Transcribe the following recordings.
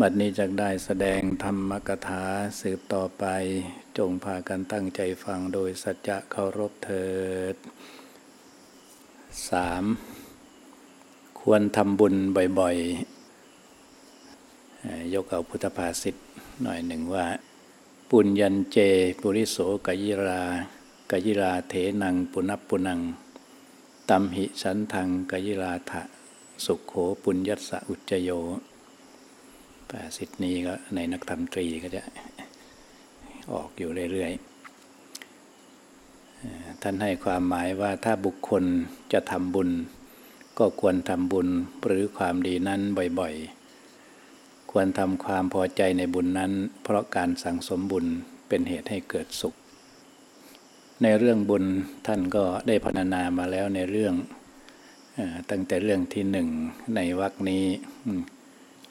บัดนี้จะได้แสดงธรรมกถาสืบต่อไป จงพากันตั้งใจฟังโดยสัจจะเคารพเถิด 3. ควรทำบุญบ่อยๆ ยกเอาพุทธภาษิตหน่อยหนึ่งว่า ปุญญันเจ ปุริโสกยิรากยิราเถนังปุนับปุนังตัมหิฉันทังกยิราทะสุขโขปุญญัสสะอุจโย ภาษิตนี้ก็ในนักธรรมตรีก็จะออกอยู่เรื่อยๆ ท่านให้ความหมายว่าถ้าบุคคลจะทำบุญ ก็ควรทำบุญหรือความดีนั้นบ่อยๆ ควรทำความพอใจในบุญนั้น เพราะการสั่งสมบุญเป็นเหตุให้เกิดสุข ในเรื่องบุญท่านก็ได้พรรณนามาแล้วในเรื่องตั้งแต่เรื่องที่หนึ่งในวรคนี้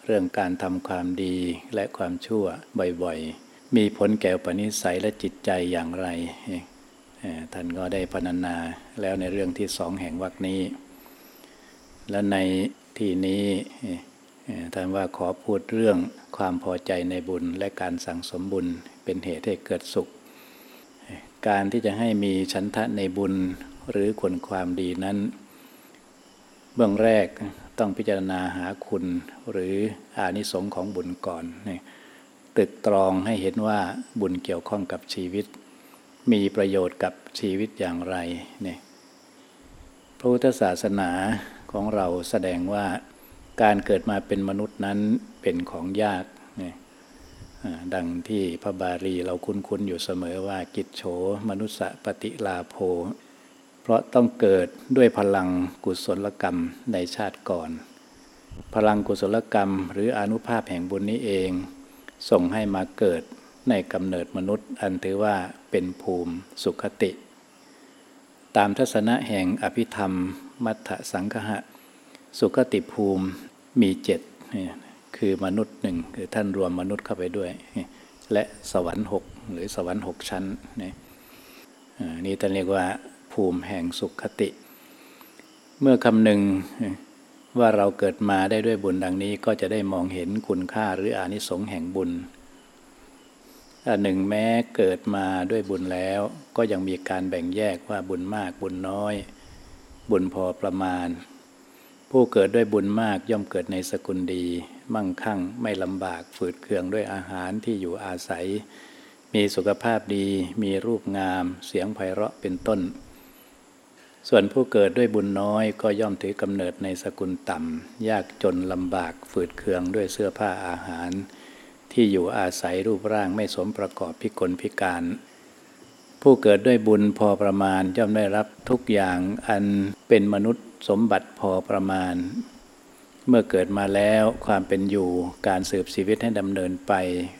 เรื่องการทำความดีและความชั่วบ่อยๆ มีผลแก่ปณิสัยและจิตใจอย่างไร ท่านก็ได้พรรณนาแล้วในเรื่องที่สองแห่งวรรคนี้ และในที่นี้ท่านว่าขอพูดเรื่องความพอใจในบุญและการสั่งสมบุญเป็นเหตุให้เกิดสุข การที่จะให้มีชันทะในบุญหรือคนความดีนั้น เบื้องแรก ต้องพิจารณาหาคุณหรืออานิสงส์ของบุญก่อนนี่ตึกตรองให้เห็นว่าบุญเกี่ยวข้องกับชีวิต มีประโยชน์กับชีวิตอย่างไรนี่พระพุทธศาสนาของเราแสดงว่าการเกิดมาเป็นมนุษย์นั้นเป็นของยากนี่ดังที่พระบาลีเราคุ้นๆอยู่เสมอว่ากิจโฉมนุสสปฏิลาโภ เพราะต้องเกิดด้วยพลังกุศลกรรมในชาติก่อน พลังกุศลกรรม หรืออนุภาพแห่งบุญนี้เอง ส่งให้มาเกิดในกำเนิดมนุษย์ อันถือว่าเป็นภูมิสุขติ ตามทัศนะแห่งอภิธรรม มัทธสังคหะ สุขติภูมิมีเจ็ดคือมนุษย์หนึ่งคือท่านรวมมนุษย์เข้าไปด้วย และสวรรค์หกหรือสวรรค์หกชั้นนี่ท่านเรียกว่า ภูมิแห่งสุขคติ เมื่อคำหนึ่งว่าเราเกิดมาได้ด้วยบุญดังนี้ก็จะได้มองเห็นคุณค่าหรืออานิสงส์แห่งบุญอันหนึ่งแม้เกิดมาด้วยบุญแล้ว ก็ยังมีการแบ่งแยกว่าบุญมากบุญน้อย บุญพอประมาณ ผู้เกิดด้วยบุญมากย่อมเกิดในสกุลดี มั่งคั่งไม่ลำบากฝืดเคืองด้วยอาหารที่อยู่อาศัย มีสุขภาพดี มีรูปงาม เสียงไพเราะเป็นต้น ส่วนผู้เกิดด้วยบุญน้อยก็ย่อมถือกำเนิดในสกุลต่ำ ยากจนลำบากฝืดเคืองด้วยเสื้อผ้าอาหาร ที่อยู่อาศัยรูปร่างไม่สมประกอบพิกลพิการ ผู้เกิดด้วยบุญพอประมาณย่อมได้รับทุกอย่างอันเป็นมนุษย์สมบัติพอประมาณ เมื่อเกิดมาแล้วความเป็นอยู่การสืบชีวิตให้ดำเนินไป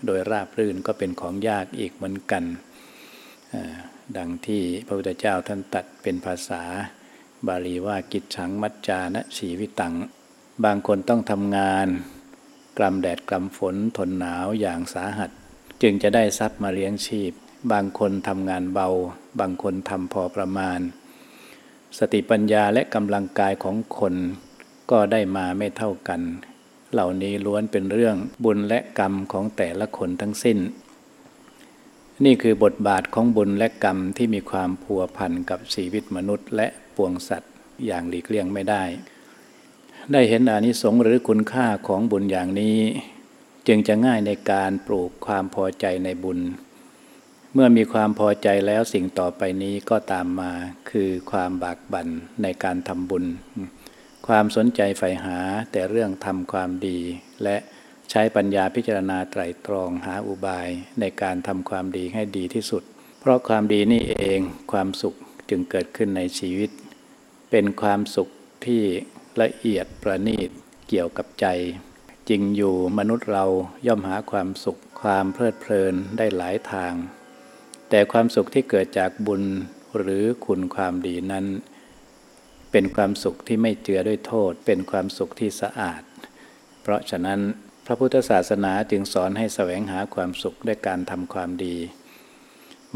โดยราบรื่นก็เป็นของยากอีกเหมือนกัน ดังที่พระพุทธเจ้าท่านตัดเป็นภาษา บาลีว่ากิจฉังมัจจานะชีวิตัง บางคนต้องทำงาน กลำแดดกลำฝนทนหนาวอย่างสาหัส จึงจะได้ทรัพย์มาเลี้ยงชีพ บางคนทำงานเบา บางคนทำพอประมาณ สติปัญญาและกำลังกายของคนก็ได้มาไม่เท่ากัน เหล่านี้ล้วนเป็นเรื่องบุญและกรรมของแต่ละคนทั้งสิ้น นี่คือบทบาทของบุญและกรรมที่มีความพัวพันกับชีวิตมนุษย์ และปวงสัตว์อย่างหลีกเลี่ยงไม่ได้ ได้เห็นอานิสงส์หรือคุณค่าของบุญอย่างนี้ จึงจะง่ายในการปลูกความพอใจในบุญ เมื่อมีความพอใจแล้วสิ่งต่อไปนี้ก็ตามมาคือความบากบั่นในการทำบุญ ความสนใจใฝ่หาแต่เรื่องทำความดีและ ใช้ปัญญาพิจารณาไตรตรองหาอุบายในการทำความดีให้ดีที่สุด เพราะความดีนี่เองความสุขจึงเกิดขึ้นในชีวิต เป็นความสุขที่ละเอียดประณีตเกี่ยวกับใจ จริงอยู่มนุษย์เราย่อมหาความสุขความเพลิดเพลินได้หลายทางแแต่ความสุขที่เกิดจากบุญหรือคุณความดีนั้น เป็นความสุขที่ไม่เจือด้วยโทษ เป็นความสุขที่สะอาด เพราะฉะนั้น พระพุทธศาสนาจึงสอนให้แสวงหาความสุขด้วยการทำความดี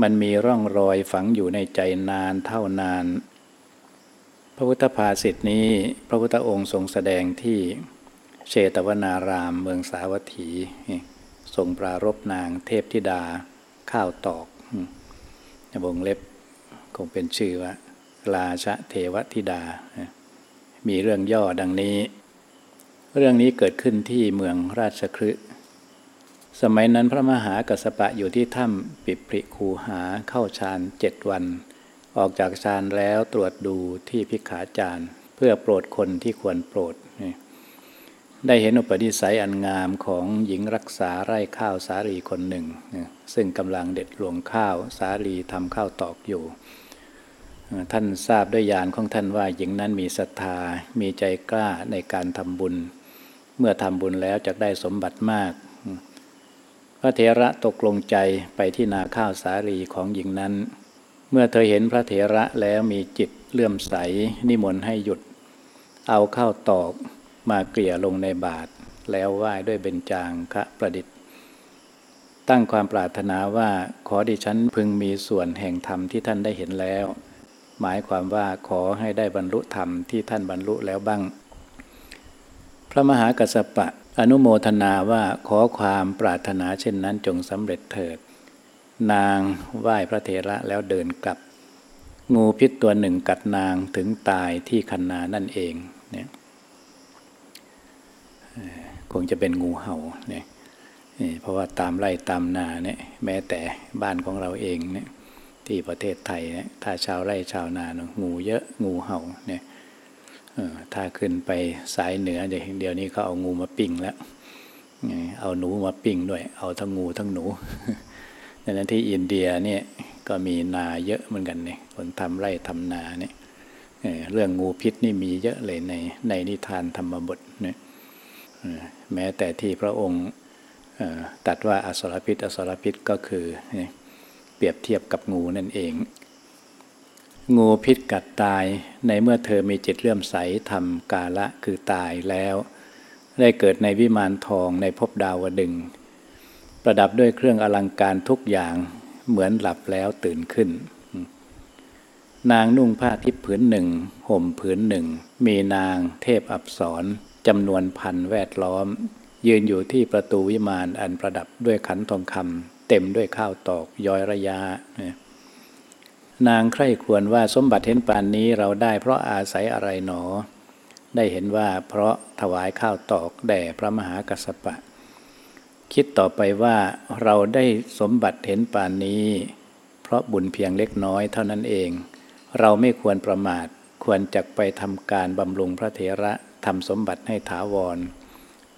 มันมีร่องรอยฝังอยู่ในใจนานเท่านาน พระพุทธภาษิตนี้ พระพุทธองค์ทรงแสดงที่เชตวนารามเมืองสาวัตถีทรงปรารบนางเทพธิดาข้าวตอกวงเล็บคงเป็นชื่อว่าราชเทวธิดา มีเรื่องย่อดังนี้ เรื่องนี้เกิดขึ้นที่เมืองราชคฤห์สมัยนั้นพระมหากัสปะอยู่ที่ถ้ำปิปริคูหาเข้าฌานเจ็ดวัน ออกจากฌานแล้วตรวจดูที่พิขาจารย์เพื่อโปรดคนที่ควรโปรด ได้เห็นอุปนิสัยอันงามของหญิงรักษาไร่ข้าวสาลีคนหนึ่ง ซึ่งกำลังเด็ดรวงข้าวสาลีทำข้าวตอกอยู่ ท่านทราบด้วยญาณของท่านว่าหญิงนั้นมีศรัทธามีใจกล้าในการทำบุญ เมื่อทำบุญแล้วจะได้สมบัติมาก พระเถระตกลงใจไปที่นาข้าวสาลีของหญิงนั้น เมื่อเธอเห็นพระเถระแล้วมีจิตเลื่อมใสนิมนต์ให้หยุด เอาข้าวตอกมาเกลี่ยลงในบาทแล้วไหว้ด้วยเบญจางคะประดิษฐ์ ตั้งความปรารถนาว่าขอดิฉันพึงมีส่วนแห่งธรรมที่ท่านได้เห็นแล้ว หมายความว่าขอให้ได้บรรลุธรรมที่ท่านบรรลุแล้วบ้าง ระมหากัสปะ อนุโมทนาว่าขอความปรารถนาเช่นนั้นจงสำเร็จเถิด นางไหว้พระเถระแล้วเดินกลับ งูพิษตัวหนึ่งกัดนางถึงตายที่คันนานั่นเองเนี่ยคงจะเป็นงูเห่าเนี่ยเพราะว่าตามไล่ตามนาเนี่ยแม้แต่บ้านของเราเองเนี่ยที่ประเทศไทยเนี่ยถ้าชาวไร่ชาวนาเนาะงูเยอะงูเห่าเนี่ย ถ้าขึ้นไปสายเหนือเดี๋ยวนี้เขาเอางูมาปิ้งแล้วเอาหนูมาปิ้งด้วย เอาทั้งงูทั้งหนูดังนั้นที่อินเดียเนี่ยก็มีนาเยอะเหมือนกันเนี่ยคนทำไร่ทำนาเนี่ยเรื่องงูพิษนี่มีเยอะเลยในในนิทานธรรมบทเนี่ยแม้แต่ที่พระองค์ตัดว่าอสรพิษอสรพิษก็คือเปรียบเทียบกับงูนั่นเอง งูพิษกัดตายในเมื่อเธอมีจิตเลื่อมใสทำกาละคือตายแล้ว ได้เกิดในวิมานทองในภพดาวดึง ประดับด้วยเครื่องอลังการทุกอย่างเหมือนหลับแล้วตื่นขึ้น นางนุ่งผ้าทิพผืนหนึ่งห่มผืนหนึ่ง มีนางเทพอับสรจำนวนพันแวดล้อม ยืนอยู่ที่ประตูวิมานอันประดับด้วยขันทองคำเต็มด้วยข้าวตอกย้อยระยะ นางใคร่ควรว่าสมบัติเห็นปานนี้เราได้เพราะอาศัยอะไรหนอ ได้เห็นว่าเพราะถวายข้าวตอกแด่พระมหากัสสปะ คิดต่อไปว่าเราได้สมบัติเห็นปานนี้ เพราะบุญเพียงเล็กน้อยเท่านั้นเอง เราไม่ควรประมาทควรจักไปทำการบำรุงพระเถระทำสมบัติให้ถาวร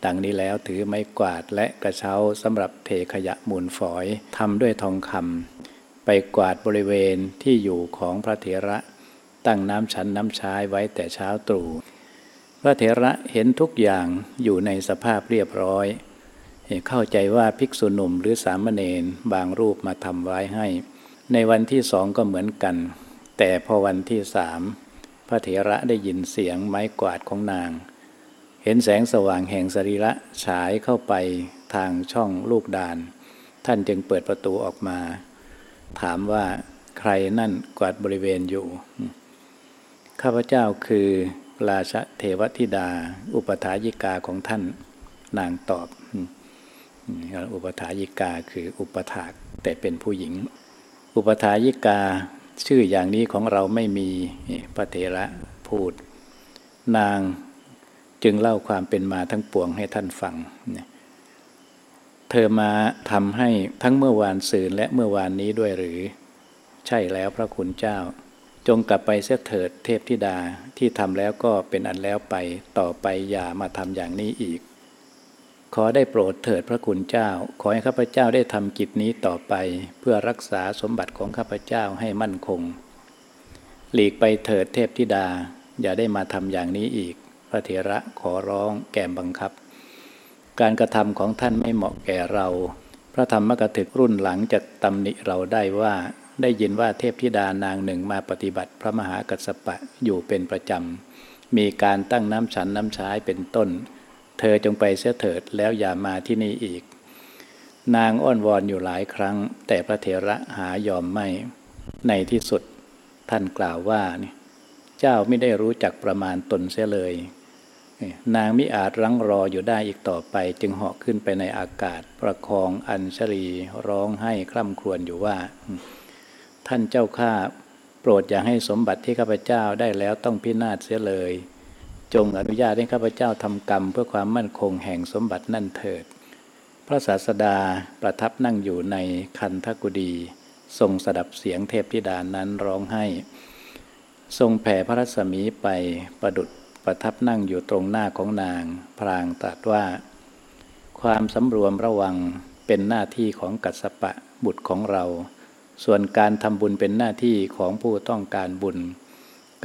ดังนี้แล้วถือไม้กวาดและกระเช้าสำหรับเทขยะมูลฝอยทำด้วยทองคำ ไปกวาดบริเวณที่อยู่ของพระเถระ ตั้งน้ำฉันน้ำชาไว้แต่เช้าตรู่พระเถระเห็นทุกอย่างอยู่ในสภาพเรียบร้อย เข้าใจว่าภิกษุหนุ่มหรือสามเณรบางรูปมาทำไว้ให้ ในวันที่สองก็เหมือนกัน แต่พอวันที่สามพระเถระได้ยินเสียงไม้กวาดของนาง เห็นแสงสว่างแห่งสรีระฉายเข้าไปทางช่องลูกดาน ท่านจึงเปิดประตูออกมา ถามว่าใครนั่นกวาดบริเวณอยู่ ข้าพเจ้าคือราชเทวธิดา อุปถายิกาของท่านนางตอบ อุปถายิกาคืออุปถากแต่เป็นผู้หญิง อุปถายิกาชื่ออย่างนี้ของเราไม่มีพระเถระพูด นางจึงเล่าความเป็นมาทั้งปวงให้ท่านฟังเเธอมาทำให้ทั้งเมื่อวานซืนและเมื่อวานนี้ด้วยหรือ ใช่แล้วพระคุณเจ้า จงกลับไปเสียเถิดเทพธิดาที่ทำแล้วก็เป็นอันแล้วไปต่อไปอย่ามาทำอย่างนี้อีก ขอได้โปรดเถิดพระคุณเจ้า ขอให้ข้าพเจ้าได้ทำกิจนี้ต่อไป เพื่อรักษาสมบัติของข้าพเจ้าให้มั่นคง หลีกไปเถิดเทพธิดาอย่าได้มาทำอย่างนี้อีก พระเถระขอร้องแก่บังคับ การกระทำของท่านไม่เหมาะแก่เรา พระธรรมกถึกรุ่นหลังจะตำหนิเราได้ว่าได้ยินว่าเทพธิดานางหนึ่งมาปฏิบัติพระมหากัสสปะอยู่เป็นประจำ มีการตั้งน้ำฉันน้ำชายเป็นต้น เธอจงไปเสียเถิดแล้วอย่ามาที่นี่อีก นางอ้อนวอนอยู่หลายครั้ง แต่พระเถระหายอมไม่ ในที่สุดท่านกล่าวว่า เจ้าไม่ได้รู้จักประมาณตนเสียเลย นางมิอาจรั้งรออยู่ได้อีกต่อไป จึงเหาะขึ้นไปในอากาศ ประคองอัญชลีร้องให้คร่ำครวญอยู่ว่า ท่านเจ้าข้าโปรดอย่าให้สมบัติที่ข้าพเจ้าได้แล้วต้องพินาศเสียเลย จงอนุญาตให้ข้าพเจ้าทำกรรมเพื่อความมั่นคงแห่งสมบัตินั่นเถิด พระศาสดาประทับนั่งอยู่ในคันทกุดี ทรงสดับเสียงเทพธิดานั้นร้องไห้ ทรงแผ่พระรัศมีไปประดุด ประทับนั่งอยู่ตรงหน้าของนาง พรางตรัสว่า ความสำรวมระวังเป็นหน้าที่ของกัสปะบุตรของเรา ส่วนการทำบุญเป็นหน้าที่ของผู้ต้องการบุญ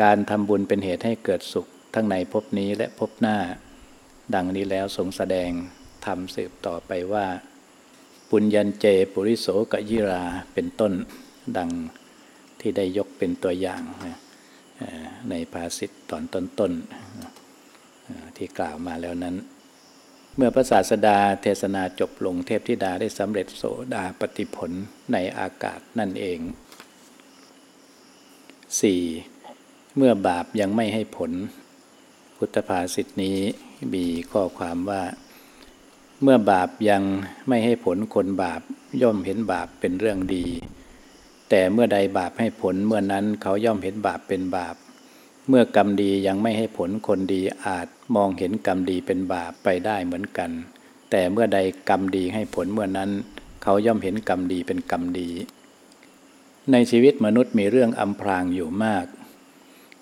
การทำบุญเป็นเหตุให้เกิดสุข ทั้งในภพนี้และภพหน้า ดังนี้แล้วทรงแสดงทำสืบต่อไปว่า ปุญญันเจปุริโสกยิราเป็นต้นดังที่ได้ยกเป็นตัวอย่าง ในภาษิตตอนต้นๆที่กล่าวมาแล้วนั้น เมื่อพระศาสดาเทศนาจบลงเทพธิดาได้สำเร็จโสดาปฏิผลในอากาศนั่นเอง 4. เมื่อบาปยังไม่ให้ผล พุทธภาษิตนี้มีข้อความว่า เมื่อบาปยังไม่ให้ผลคนบาปย่อมเห็นบาปเป็นเรื่องดี แต่เมื่อใดบาปให้ผลเมื่อนั้นเขาย่อมเห็นบาปเป็นบาป เมื่อกรรมดียังไม่ให้ผลคนดีอาจมองเห็นกรรมดีเป็นบาปไปได้เหมือนกัน แต่เมื่อใดกรรมดีให้ผลเมื่อนั้น เขาย่อมเห็นกรรมดีเป็นกรรมดี ในชีวิตมนุษย์มีเรื่องอำพรางอยู่มาก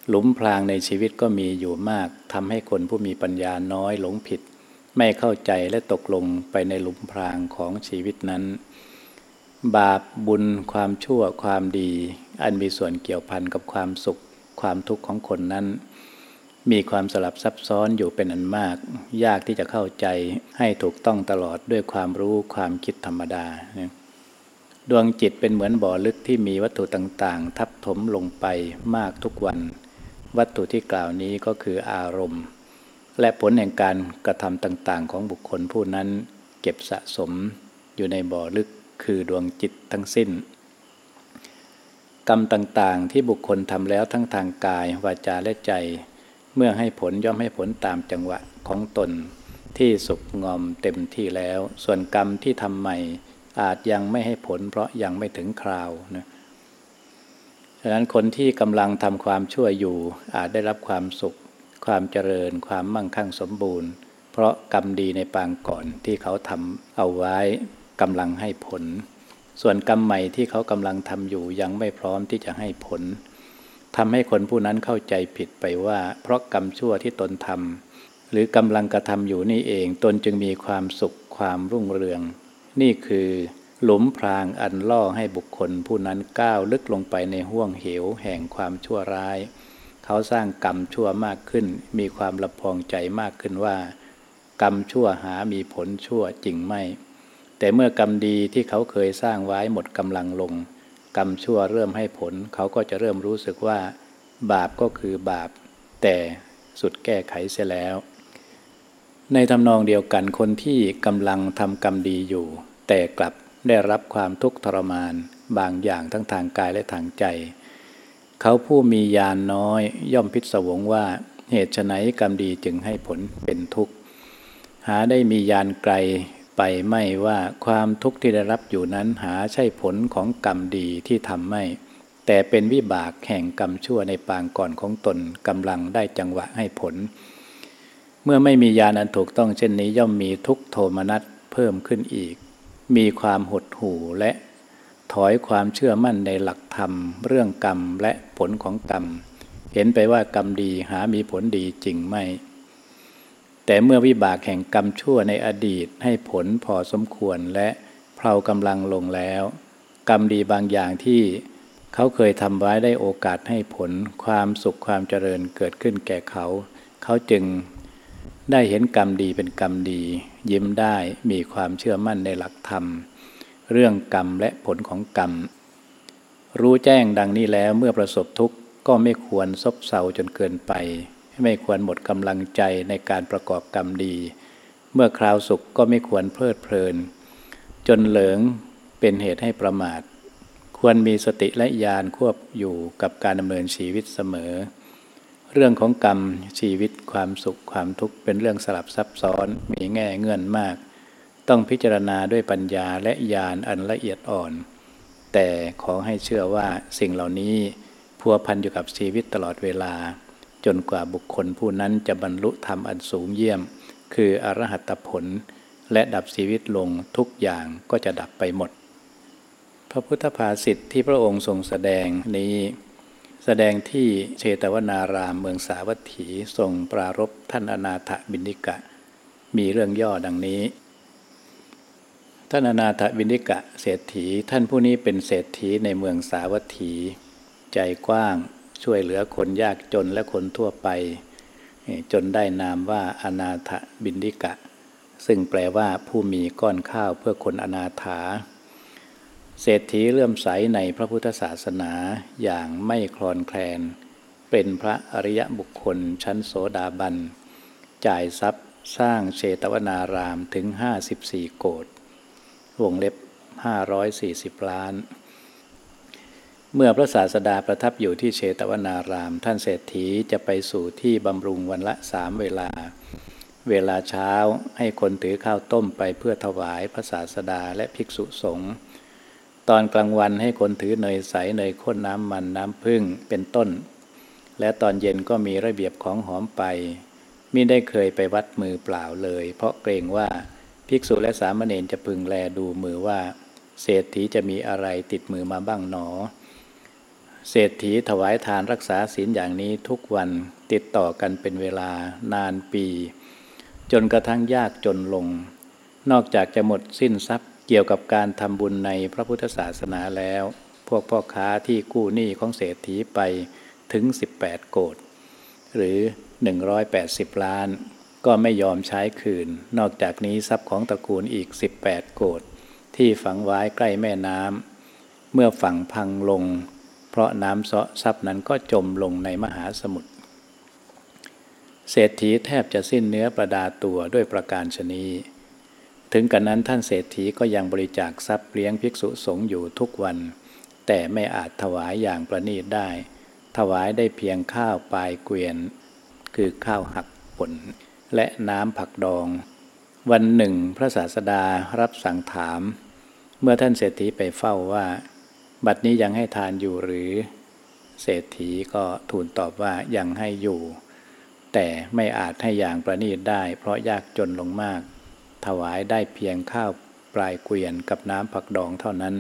หลุมพรางในชีวิตก็มีอยู่มากทำให้คนผู้มีปัญญาน้อยหลงผิด ไม่เข้าใจและตกลงไปในหลุมพรางของชีวิตนั้น บาปบุญความชั่วความดี อันมีส่วนเกี่ยวพันกับความสุขความทุกข์ของคนนั้น มีความสลับซับซ้อนอยู่เป็นอันมาก ยากที่จะเข้าใจให้ถูกต้องตลอดด้วยความรู้ความคิดธรรมดา ดวงจิตเป็นเหมือนบ่อลึกที่มีวัตถุต่างๆ ทับถมลงไปมากทุกวัน วัตถุที่กล่าวนี้ก็คืออารมณ์ และผลแห่งการกระทำต่างๆ ของบุคคลผู้นั้น เก็บสะสมอยู่ในบ่อลึก คือดวงจิตทั้งสิ้น กรรมต่างๆ ที่บุคคลทำแล้วทั้งทางกายวาจาและใจ เมื่อให้ผลย่อมให้ผลตามจังหวะของตนที่สุกงอมเต็มที่แล้ว ส่วนกรรมที่ทำใหม่อาจยังไม่ให้ผลเพราะยังไม่ถึงคราวนะฉะนั้นคนที่กำลังทำความชั่วอยู่อาจได้รับความสุข ความเจริญ ความมั่งคั่งสมบูรณ์ เพราะกรรมดีในปางก่อนที่เขาทำเอาไว้ กำลังให้ผล ส่วนกรรมใหม่ที่เขากำลังทำอยู่ยังไม่พร้อมที่จะให้ผลทำให้คนผู้นั้นเข้าใจผิดไปว่า เพราะกรรมชั่วที่ตนทำหรือกำลังกระทำอยู่นี่เองตนจึงมีความสุขความรุ่งเรือง นี่คือหลุมพรางอันล่อให้บุคคลผู้นั้นก้าวลึกลงไปในห้วงเหวแห่งความชั่วร้าย เขาสร้างกรรมชั่วมากขึ้น มีความละพองใจมากขึ้นว่า กรรมชั่วหามีผลชั่วจริงไม่ แต่เมื่อกรรมดีที่เขาเคยสร้างไว้หมดกำลังลง กรรมชั่วเริ่มให้ผล เขาก็จะเริ่มรู้สึกว่า บาปก็คือบาป แต่สุดแก้ไขเสียแล้ว ในทำนองเดียวกันคนที่กำลังทำกรรมดีอยู่ แต่กลับได้รับความทุกข์ทรมาน บางอย่างทั้งทางกายและทางใจ เขาผู้มียานน้อย ย่อมพิศวงว่าเหตุไฉนกรรมดีจึงให้ผลเป็นทุกข์ หาได้มียานไกล ไปไม่ว่าความทุกข์ที่ได้รับอยู่นั้นหาใช่ผลของกรรมดีที่ทำไม่ แต่เป็นวิบากแห่งกรรมชั่วในปางก่อนของตนกำลังได้จังหวะให้ผล เมื่อไม่มียานอันถูกต้องเช่นนี้ย่อมมีทุกโทมนัสเพิ่มขึ้นอีก มีความหดหู่และถอยความเชื่อมั่นในหลักธรรม เรื่องกรรมและผลของกรรม เห็นไปว่ากรรมดีหามีผลดีจริงไม่ แต่เมื่อวิบากแห่งกรรมชั่วในอดีตให้ผลพอสมควรและเพลากำลังลงแล้ว กรรมดีบางอย่างที่เขาเคยทำไว้ได้โอกาสให้ผลความสุขความเจริญเกิดขึ้นแก่เขา เขาจึงได้เห็นกรรมดีเป็นกรรมดี ยิ้มได้มีความเชื่อมั่นในหลักธรรม เรื่องกรรมและผลของกรรม รู้แจ้งดังนี้แล้วเมื่อประสบทุกข์ก็ไม่ควรซบเซาจนเกินไป ไม่ควรหมดกำลังใจในการประกอบกรรมดี เมื่อคราวสุขก็ไม่ควรเพลิดเพลิน จนเหลิงเป็นเหตุให้ประมาท ควรมีสติและญาณควบอยู่กับการดำเนินชีวิตเสมอ เรื่องของกรรมชีวิตความสุขความทุกข์เป็นเรื่องสลับซับซ้อนมีแง่เงื่อนมาก ต้องพิจารณาด้วยปัญญาและญาณอันละเอียดอ่อน แต่ขอให้เชื่อว่าสิ่งเหล่านี้พัวพันอยู่กับชีวิตตลอดเวลา จนกว่าบุคคลผู้นั้นจะบรรลุธรรมอันสูงเยี่ยม คืออรหัตผล และดับชีวิตลงทุกอย่างก็จะดับไปหมด พระพุทธภาษิตทที่พระองค์ทรงแสดงนี้ แสดงที่เชตวนารามเมืองสาวัตถีทรงปรารบท่านอนาถบินิกะ มีเรื่องย่อดังนี้ท่านอนาถบินิกะเศรษฐี ท่านผู้นี้เป็นเศรษฐีในเมืองสาวัตถี ใจกว้าง ช่วยเหลือคนยากจนและคนทั่วไป จนได้นามว่าอนาถบินดิกะ ซึ่งแปลว่าผู้มีก้อนข้าวเพื่อคนอนาถา เศรษฐีเลื่อมใสในพระพุทธศาสนาอย่างไม่คลอนแคลน เป็นพระอริยบุคคลชั้นโสดาบัน จ่ายทรัพย์สร้างเชตวนารามถึง 54 โกดวงเล็บ 540 ล้าน เมื่อพระศาสดาประทับอยู่ที่เชตวนาราม ท่านเศรษฐีจะไปสู่ที่บำรุงวันละสามเวลา เวลาเช้าให้คนถือข้าวต้มไปเพื่อถวายพระศาสดาและภิกษุสงฆ์ตอนกลางวันให้คนถือเนยใสเนยข้นน้ำมันน้ำพึ่งเป็นต้น และตอนเย็นก็มีระเบียบของหอมไปมิได้เคยไปวัดมือเปล่าเลย เพราะเกรงว่าภิกษุและสามเณรจะพึงแลดูมือว่า เศรษฐีจะมีอะไรติดมือมาบ้างหนอ เศรษฐีถวายทานรักษาศีลอย่างนี้ทุกวันติดต่อกันเป็นเวลานานปี จนกระทั่งยากจนลง นอกจากจะหมดสิ้นทรัพย์เกี่ยวกับการทำบุญในพระพุทธศาสนาแล้ว พวกพ่อค้าที่กู้หนี้ของเศรษฐีไปถึง 18 โกดหรือ 180 ล้าน ก็ไม่ยอมใช้คืน นอกจากนี้ทรัพย์ของตระกูลอีก 18 โกดที่ฝังไว้ใกล้แม่น้ำเมื่อฝังพังลง เพราะน้ำเซาะซับนั้นก็จมลงในมหาสมุทรเศรษฐีแทบจะสิ้นเนื้อประดาตัวด้วยประการชนีถึงกันนั้นท่านเศรษฐีก็ยังบริจาคทรัพย์เลี้ยงภิกษุสงฆ์อยู่ทุกวัน แต่ไม่อาจถวายอย่างประณีตได้ ถวายได้เพียงข้าวปลายเกวียน คือข้าวหักผล และน้ำผักดอง วันหนึ่งพระศาสดารับสั่งถาม เมื่อท่านเศรษฐีไปเฝ้าว่า บัดนี้ยังให้ทานอยู่หรือ เศรษฐีก็ทูลตอบว่ายังให้อยู่ แต่ไม่อาจให้อย่างประนีตได้ เพราะยากจนลงมาก ถวายได้เพียงข้าวปลายเกวียนกับน้ำผักดองเท่านั้น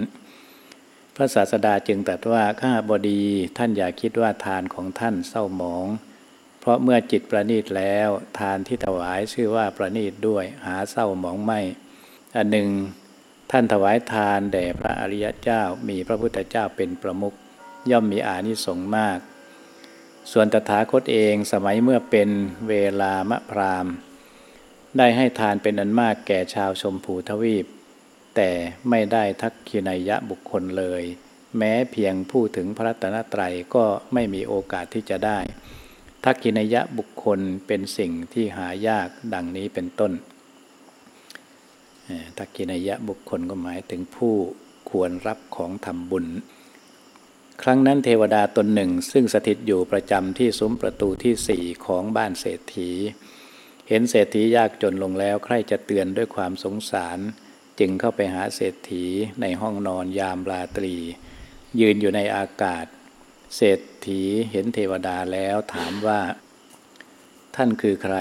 พระศาสดาจึงตรัสว่าข้าบดีท่านอย่าคิดว่าทานของท่านเศร้าหมอง เพราะเมื่อจิตประนีตแล้ว ทานที่ถวายชื่อว่าประนีตด้วย หาเศร้าหมองไม่อันหนึ่ง ท่านถวายทานแด่พระอริยเจ้ามีพระพุทธเจ้าเป็นประมุขย่อมมีอานิสงส์มาก ส่วนตถาคตเองสมัยเมื่อเป็นเวลามะพรามได้ให้ทานเป็นอันมากแก่ชาวชมพูทวีป แต่ไม่ได้ทักขินายยะบุคคลเลย แม้เพียงผู้ถึงพระตนตรัยก็ไม่มีโอกาสที่จะได้ ทักขินายะบุคคลเป็นสิ่งที่หายากดังนี้เป็นต้น ทักกินายะบุคคลก็หมายถึงผู้ควรรับของทำบุญ ครั้งนั้นเทวดาตนหนึ่ง ซึ่งสถิตอยู่ประจำที่ซุ้มประตูที่สี่ของบ้านเศรษฐี เห็นเศรษฐียากจนลงแล้วใครจะเตือนด้วยความสงสาร จึงเข้าไปหาเศรษฐีในห้องนอนยามราตรี ยืนอยู่ในอากาศ เศรษฐีเห็นเทวดาแล้วถามว่า ท่านคือใคร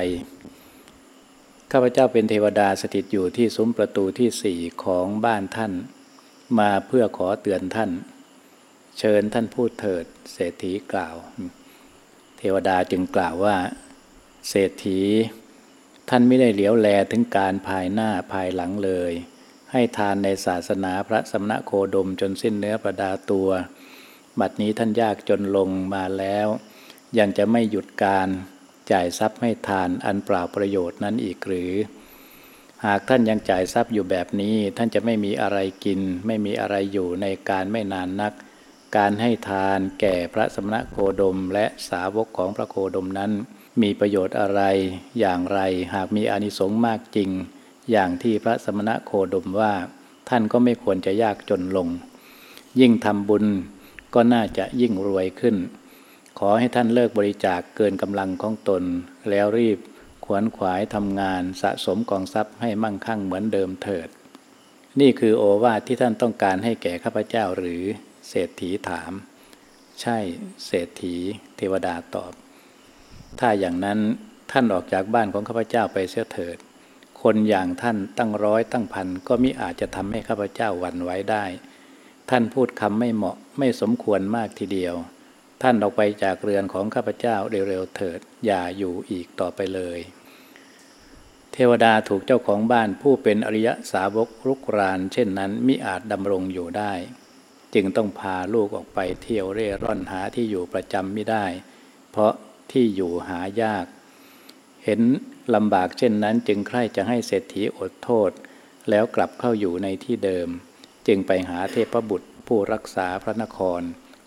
ข้าพเจ้าเป็นเทวดาสถิตอยู่ที่ซุ้มประตูที่สี่ของบ้านท่าน มาเพื่อขอเตือนท่าน เชิญท่านพูดเถิด เศรษฐีกล่าว เทวดาจึงกล่าวว่า เศรษฐี ท่านไม่ได้เหลียวแลถึงการภายหน้าภายหลังเลย ให้ทานในศาสนาพระสมณโคดมจนสิ้นเนื้อประดาตัว บัดนี้ท่านยากจนลงมาแล้ว ยังจะไม่หยุดการ จ่ายทรัพย์ให้ทานอันเปล่าประโยชน์นั้นอีกหรือ หากท่านยังจ่ายทรัพย์อยู่แบบนี้ ท่านจะไม่มีอะไรกิน ไม่มีอะไรอยู่ในการไม่นานนัก การให้ทานแก่พระสมณโคดมและสาวกของพระโคดมนั้น มีประโยชน์อะไรอย่างไร หากมีอานิสงส์มากจริง อย่างที่พระสมณโคดมว่า ท่านก็ไม่ควรจะยากจนลง ยิ่งทำบุญก็น่าจะยิ่งรวยขึ้น ขอให้ท่านเลิกบริจาคเกินกำลังของตน แล้วรีบขวนขวายทำงานสะสมกองทรัพย์ให้มั่งคั่งเหมือนเดิมเถิด นี่คือโอวาทที่ท่านต้องการให้แก่ข้าพเจ้าหรือเศรษฐีถาม ใช่เศรษฐี เทวดาตอบ ถ้าอย่างนั้นท่านออกจากบ้านของข้าพเจ้าไปเสียเถิด คนอย่างท่านตั้งร้อยตั้งพันก็มิอาจจะทำให้ข้าพเจ้าหวั่นไว้ได้ ท่านพูดคำไม่เหมาะไม่สมควรมากทีเดียว ท่านออกไปจากเรือนของข้าพเจ้าเร็วๆเถิด อย่าอยู่อีกต่อไปเลย เทวดาถูกเจ้าของบ้านผู้เป็นอริยสาวกรุกราน เช่นนั้นมิอาจดำรงอยู่ได้ จึงต้องพาลูกออกไปเที่ยวเร่ร่อนหาที่อยู่ประจำไม่ได้ เพราะที่อยู่หายาก เห็นลำบากเช่นนั้นจึงใคร่จะให้เศรษฐีอดโทษ แล้วกลับเข้าอยู่ในที่เดิม จึงไปหาเทพบุตรผู้รักษาพระนคร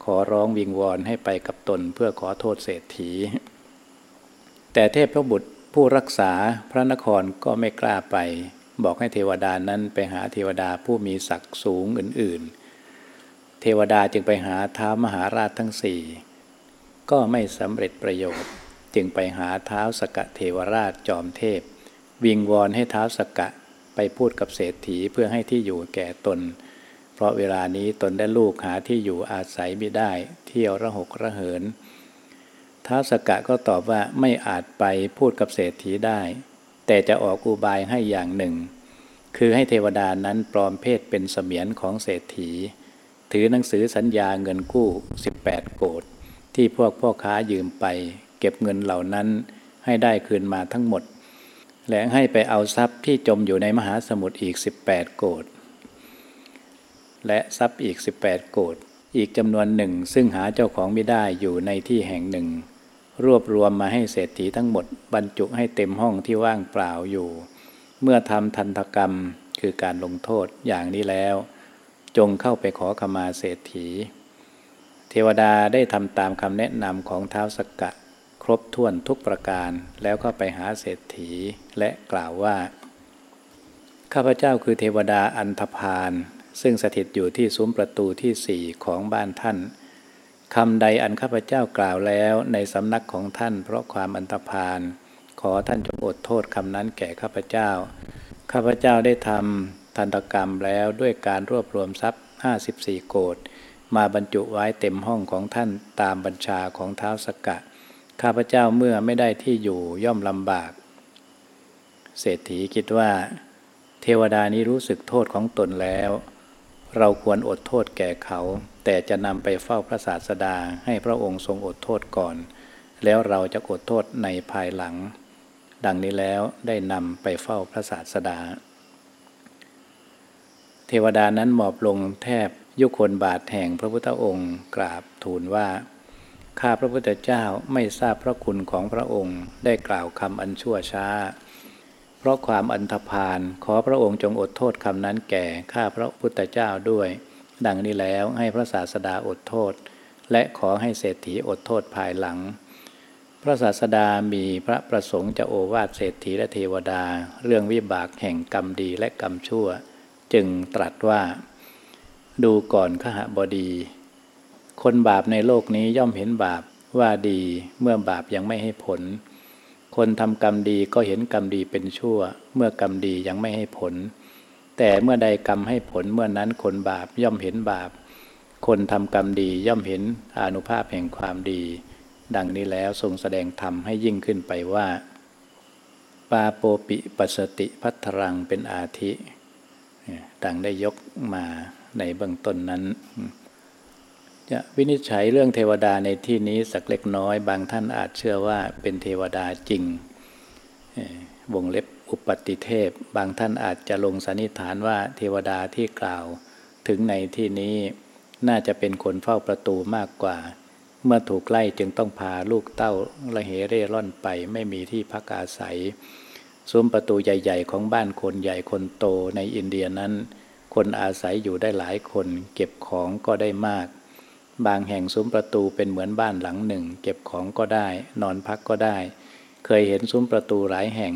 ขอร้องวิงวอนให้ไปกับตนเพื่อขอโทษเศรษฐี แต่เทพพระบุตรผู้รักษาพระนครก็ไม่กล้าไป บอกให้เทวดานั้นไปหาเทวดาผู้มีศักดิ์สูงอื่นๆ เทวดาจึงไปหาท้ามหาราชทั้งสี่ก็ไม่สำเร็จประโยชน์ จึงไปหาเท้าสกะเทวราชจอมเทพ วิงวอนให้เท้าสกะไปพูดกับเศรษฐีเพื่อให้ที่อยู่แก่ตน เพราะเวลานี้ตนได้ลูกหาที่อยู่อาศัยไม่ได้ เที่ยวระหกระเหินท้าสกะก็ตอบว่าไม่อาจไปพูดกับเศรษฐีได้ แต่จะออกอุบายให้อย่างหนึ่ง คือให้เทวดานั้นปลอมเพศเป็นเสมียนของเศรษฐี ถือหนังสือสัญญาเงินกู้ 18 โกดที่พวกพ่อค้ายืมไป เก็บเงินเหล่านั้นให้ได้คืนมาทั้งหมด และให้ไปเอาทรัพย์ที่จมอยู่ในมหาสมุทรอีก 18 โกด และทรัพย์อีก 18 โกดอีกจำนวนหนึ่งซึ่งหาเจ้าของไม่ได้อยู่ในที่แห่งหนึ่ง รวบรวมมาให้เศรษฐีทั้งหมดบรรจุให้เต็มห้องที่ว่างเปล่าอยู่ เมื่อทำทันตกรรมคือการลงโทษอย่างนี้แล้ว จงเข้าไปขอขมาเศรษฐี เทวดาได้ทำตามคำแนะนำของเท้าสกกะ ครบถ้วนทุกประการแล้วก็ไปหาเศรษฐีและกล่าวว่า ข้าพเจ้าคือเทวดาอันธพาล ซึ่งสถิตอยู่ที่ซุ้มประตูที่สี่ของบ้านท่านคำใดอันข้าพเจ้ากล่าวแล้วในสำนักของท่านเพราะความอันธพาลขอท่านจงอดโทษคำนั้นแก่ข้าพเจ้า ข้าพเจ้าได้ทำทันตกรรมแล้วด้วยการรวบรวมทรัพย์ 54 โกดมาบรรจุไว้เต็มห้องของท่านตามบัญชาของเท้าสกะข้าพเจ้าเมื่อไม่ได้ที่อยู่ย่อมลำบาก เศรษฐีคิดว่า เทวดานี้รู้สึกโทษของตนแล้ว เราควรอดโทษแก่เขา แต่จะนำไปเฝ้าพระศาสดาให้พระองค์ทรงอดโทษก่อน แล้วเราจะอดโทษในภายหลัง ดังนี้แล้วได้นำไปเฝ้าพระศาสดา เทวดานั้นหมอบลงแทบยุคนบาทแห่งพระพุทธองค์กราบทูลว่าข้าพระพุทธเจ้าไม่ทราบพระคุณของพระองค์ได้กล่าวคำอันชั่วช้า เพราะความอันธพาลขอพระองค์จงอดโทษคำนั้นแก่ข้าพระพุทธเจ้าด้วย ดังนี้แล้วให้พระศาสดาอดโทษ และขอให้เศรษฐีอดโทษภายหลัง พระศาสดามีพระประสงค์จะโอวาทเศรษฐีและเทวดา เรื่องวิบากแห่งกรรมดีและกรรมชั่ว จึงตรัสว่า ดูก่อนขหบดี คนบาปในโลกนี้ย่อมเห็นบาปว่าดีเมื่อบาปยังไม่ให้ผล คนทำกรรมดีก็เห็นกรรมดีเป็นชั่ว เมื่อกรรมดียังไม่ให้ผล แต่เมื่อใดกรรมให้ผลเมื่อนั้นคนบาปย่อมเห็นบาป คนทำกรรมดีย่อมเห็นอนุภาพแห่งความดี ดังนี้แล้วทรงแสดงธรรมให้ยิ่งขึ้นไปว่า ปาโปปิปัสติพัทรังเป็นอาทิดังได้ยกมาในเบื้องต้นนั้น จะวินิจฉัยเรื่องเทวดาในที่นี้สักเล็กน้อย บางท่านอาจเชื่อว่าเป็นเทวดาจริงวงเล็บอุปติเทพ บางท่านอาจจะลงสันนิษฐานว่าเทวดาที่กล่าว ถึงในที่นี้น่าจะเป็นคนเฝ้าประตูมากกว่า เมื่อถูกไล่จึงต้องพาลูกเต้าละเหเร่ร่อนไปไม่มีที่พักอาศัยซุ้มประตูใหญ่ ๆ ของบ้านคนใหญ่คนโตในอินเดียนั้น คนอาศัยอยู่ได้หลายคน เก็บของก็ได้มาก บางแห่งซุ้มประตูเป็นเหมือนบ้านหลังหนึ่ง เก็บของก็ได้ นอนพักก็ได้ เคยเห็นซุ้มประตูหลายแห่ง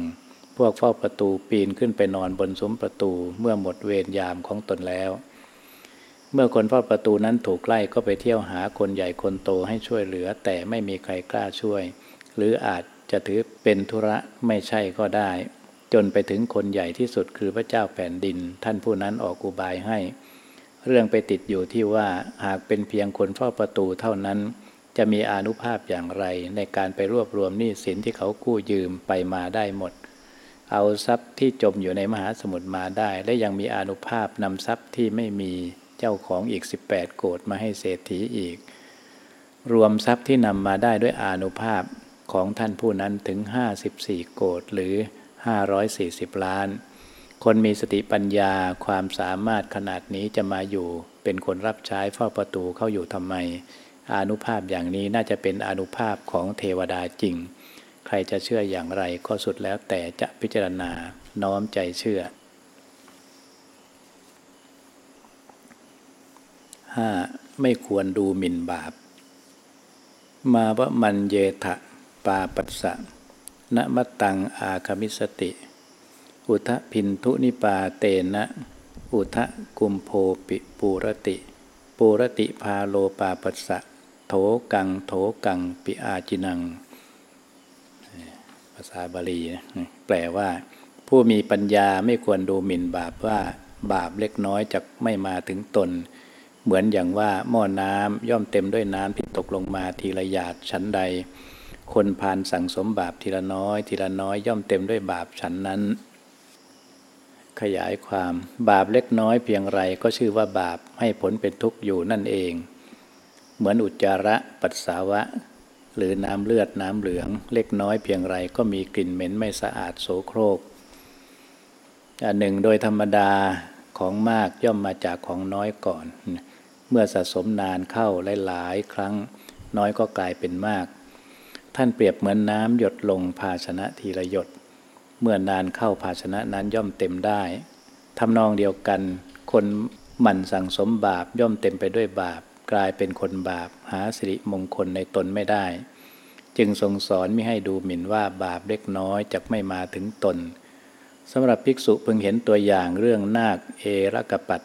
พวกเฝ้าประตูปีนขึ้นไปนอนบนซุ้มประตูเมื่อหมดเวรยามของตนแล้ว เมื่อคนเฝ้าประตูนั้นถูกไล่ก็ไปเที่ยวหาคนใหญ่คนโตให้ช่วยเหลือ แต่ไม่มีใครกล้าช่วย หรืออาจจะถือเป็นธุระไม่ใช่ก็ได้ จนไปถึงคนใหญ่ที่สุดคือพระเจ้าแผ่นดิน ท่านผู้นั้นออกอุบายให้ เรื่องไปติดอยู่ที่ว่าหากเป็นเพียงคนเฝ้าประตูเท่านั้น จะมีอนุภาพอย่างไร ในการไปรวบรวมหนี้สินที่เขากู้ยืมไปมาได้หมด เอาทรัพย์ที่จมอยู่ในมหาสมุทรมาได้ และยังมีอนุภาพนำทรัพย์ที่ไม่มีเจ้าของอีก 18 โกดมาให้เศรษฐีอีก รวมทรัพย์ที่นำมาได้ด้วยอนุภาพของท่านผู้นั้นถึง 54 โกดหรือ 540 ล้าน คนมีสติปัญญาความสามารถขนาดนี้จะมาอยู่ เป็นคนรับใช้เฝ้าประตูเข้าอยู่ทำไม อานุภาพอย่างนี้น่าจะเป็นอนุภาพของเทวดาจริง ใครจะเชื่ออย่างไรก็สุดแล้วแต่จะพิจารณาน้อมใจเชื่อ 5. ไม่ควรดูหมิ่นบาป มาวะมันเยทะปาปัสสะนมตังอาคมิสติ อุทะพินทุนิปาเตนะอุทะกุมโพปิปูรติ ปูรติพาโลปาปัสสะโถกังโถกังปิอาจินัง ภาษาบาลีแปลว่า ผู้มีปัญญาไม่ควรดูหมิ่นบาปว่าบาปเล็กน้อยจะไม่มาถึงตน เหมือนอย่างว่าหม้อน้ำย่อมเต็มด้วยน้ำที่ตกลงมาทีละหยาดชั้นใด คนพานสั่งสมบาปทีละน้อย ทีละน้อยย่อมเต็มด้วยบาปฉันนั้น ขยายความ บาปเล็กน้อยเพียงไรก็ชื่อว่าบาปให้ผลเป็นทุกข์อยู่นั่นเอง เหมือนอุจจาระปัสสาวะ หรือน้ำเลือดน้ำเหลือง เล็กน้อยเพียงไรก็มีกลิ่นเหม็นไม่สะอาดโสโครกอันหนึ่งโดยธรรมดาของมากย่อมมาจากของน้อยก่อน เมื่อสะสมนานเข้าหลายๆครั้ง น้อยก็กลายเป็นมาก ท่านเปรียบเหมือนน้ำหยดลงภาชนะทีละหยด เมื่อนานเข้าภาชนะนั้นย่อมเต็มได้ทำนองเดียวกัน คนหมั่นสั่งสมบาปย่อมเต็มไปด้วยบาป กลายเป็นคนบาป หาสิริมงคลในตนไม่ได้ จึงทรงสอนไม่ให้ดูหมิ่นว่าบาปเล็กน้อยจะไม่มาถึงตนสำหรับภิกษุเพึงเห็นตัวอย่างเรื่องนาคเอรกปัต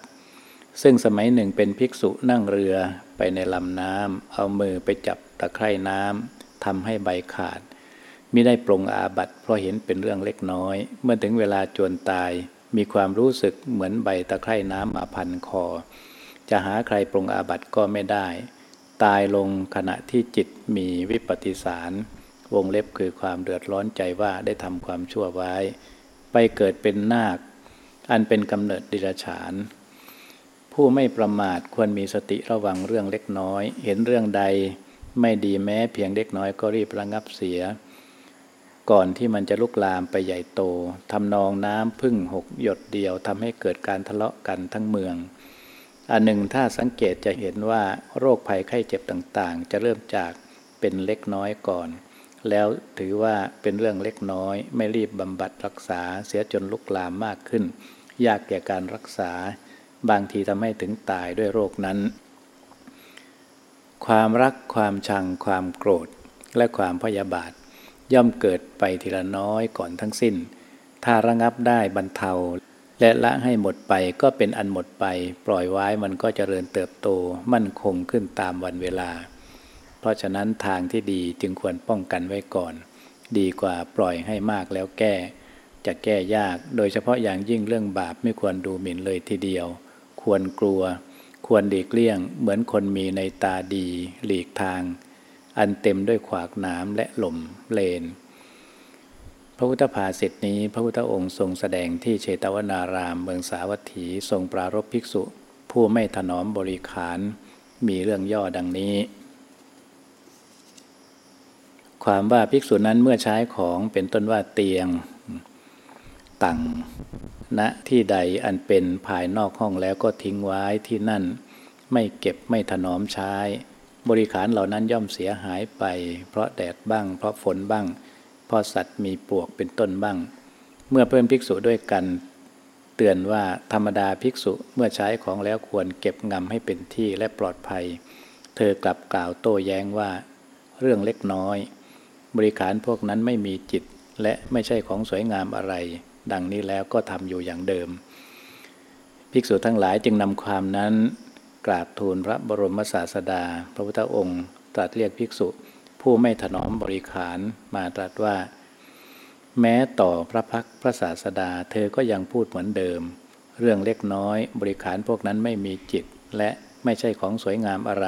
ซึ่งสมัยหนึ่งเป็นภิกษุนั่งเรือไปในลำน้ำเอามือไปจับตะไคร่น้ำทำให้ใบขาด มิได้ปรงอาบัตเพราะเห็นเป็นเรื่องเล็กน้อย เมื่อถึงเวลาจวนตาย มีความรู้สึกเหมือนใบตะไคร่น้ำมาพันคอ จะหาใครปรงอาบัตก็ไม่ได้ ตายลงขณะที่จิตมีวิปฏิสาร วงเล็บคือความเดือดร้อนใจว่าได้ทำความชั่วไว้ ไปเกิดเป็นนาค อันเป็นกำเนิดดิรฉาน ผู้ไม่ประมาทควรมีสติระวังเรื่องเล็กน้อย เห็นเรื่องใด ไม่ดีแม้เพียงเล็กน้อยก็รีบระงับเสีย ก่อนที่มันจะลุกลามไปใหญ่โตทำนองน้ำพึ่งหกหยดเดียวทำให้เกิดการทะเลาะกันทั้งเมือง อันหนึ่งถ้าสังเกตจะเห็นว่าโรคภัยไข้เจ็บต่างๆ จะเริ่มจากเป็นเล็กน้อยก่อน แล้วถือว่าเป็นเรื่องเล็กน้อย ไม่รีบบำบัดรักษาเสียจนลุกลามมากขึ้น ยากแก่การรักษา บางทีทำให้ถึงตายด้วยโรคนั้น ความรักความชังความโกรธและความพยาบาท ย่อมเกิดไปทีละน้อยก่อนทั้งสิ้น ถ้าระงับได้บรรเทา และละให้หมดไปก็เป็นอันหมดไป ปล่อยไว้มันก็จเจริญเติบโตมั่นคงขึ้นตามวันเวลา เพราะฉะนั้นทางที่ดีจึงควรป้องกันไว้ก่อน ดีกว่าปล่อยให้มากแล้วแก้ จะแก้ยาก โดยเฉพาะอย่างยิ่งเรื่องบาปไม่ควรดูหมิ่นเลยทีเดียว ควรกลัว ควรหลีกเลี่ยง เหมือนคนมีในตาดี หลีกทาง อันเต็มด้วยขวากน้ำและหล่มเลน พระพุทธภาษิตนี้พระพุทธองค์ทรงแสดงที่เชตวนารามเมืองสาวัตถีทรงปรารบภิกษุ ผู้ไม่ถนอมบริขารมีเรื่องย่อดังนี้ ความว่าภิกษุนั้นเมื่อใช้ของเป็นต้นว่าเตียงตังณที่ใดอันเป็นภายนอกห้องแล้วก็ทิ้งไว้ที่นั่น ไม่เก็บไม่ถนอมใช้ บริขารเหล่านั้นย่อมเสียหายไป เพราะแดดบ้าง เพราะฝนบ้าง เพราะสัตว์มีปวกเป็นต้นบ้าง เมื่อเพื่อนภิกษุด้วยกัน เตือนว่าธรรมดาภิกษุเมื่อใช้ของแล้วควรเก็บงำให้เป็นที่และปลอดภัย เธอกลับกล่าวโต้แย้งว่า เรื่องเล็กน้อย บริขารพวกนั้นไม่มีจิต และไม่ใช่ของสวยงามอะไร ดังนี้แล้วก็ทำอยู่อย่างเดิม ภิกษุทั้งหลายจึงนำความนั้น กราบทูลพระบรมศาสดา พระพุทธองค์ตรัสเรียกภิกษุ ผู้ไม่ถนอมบริขารมาตรัสว่า แม้ต่อพระพักพระศาสดา เธอก็ยังพูดเหมือนเดิม เรื่องเล็กน้อยบริขารพวกนั้นไม่มีจิต และไม่ใช่ของสวยงามอะไร